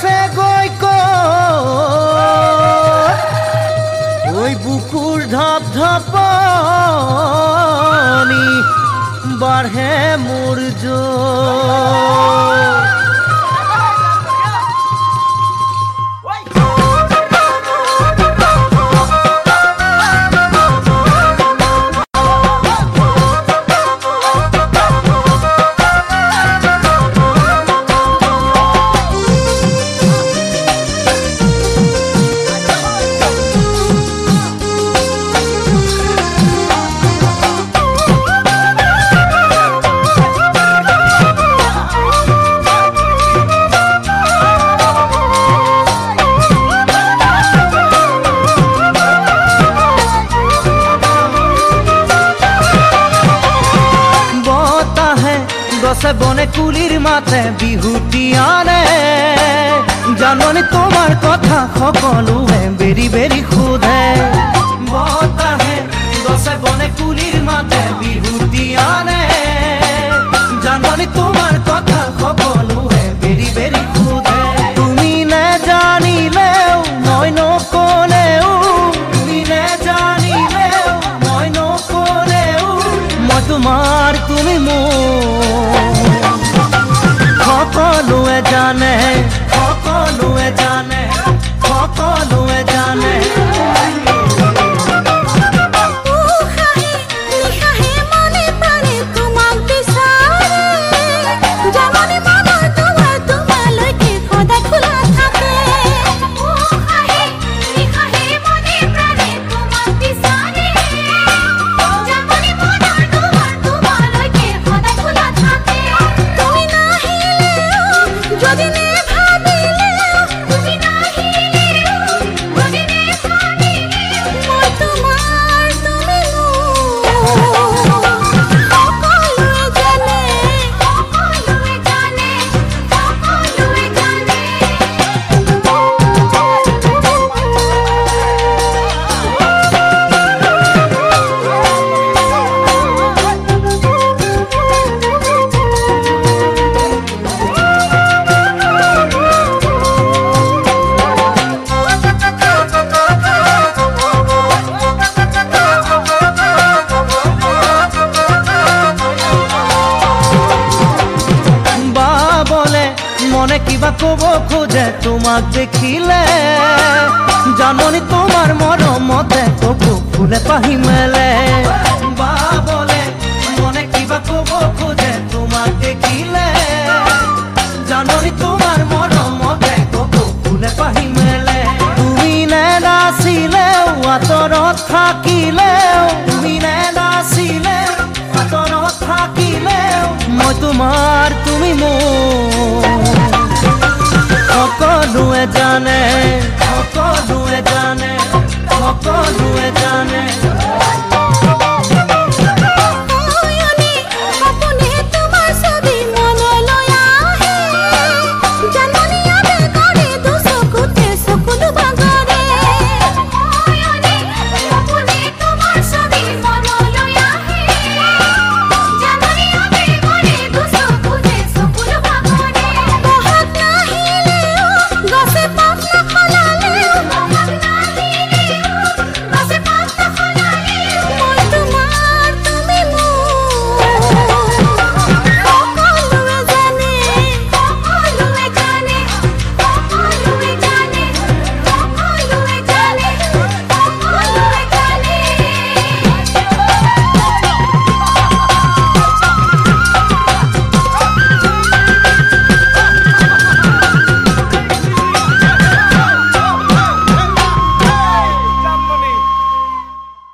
আছে গৈ ওই বুকুর ধপ ধপনি বাঢ়ে মোৰ জোৰ গছে বনে কুলির মাতে বিহুতি আনে। জাননি তোমার কথা মনে কিবা কব খোজে তোমাক দেখিলে। জাননি তোমাৰ মৰমতে কপু ফুলে পাহি মেলে। বা বলে কিবা কব খোজে তোমাক দেখিলে। জাননি তোমাৰ মৰমতে কপু ফুলে পাহি মেলে। তুমি নেনাচিলেও আঁতৰত থাকিলেও তুমি নেনাচিলেও আঁতৰত থাকিলেও মই তোমাৰ তুমি মোৰ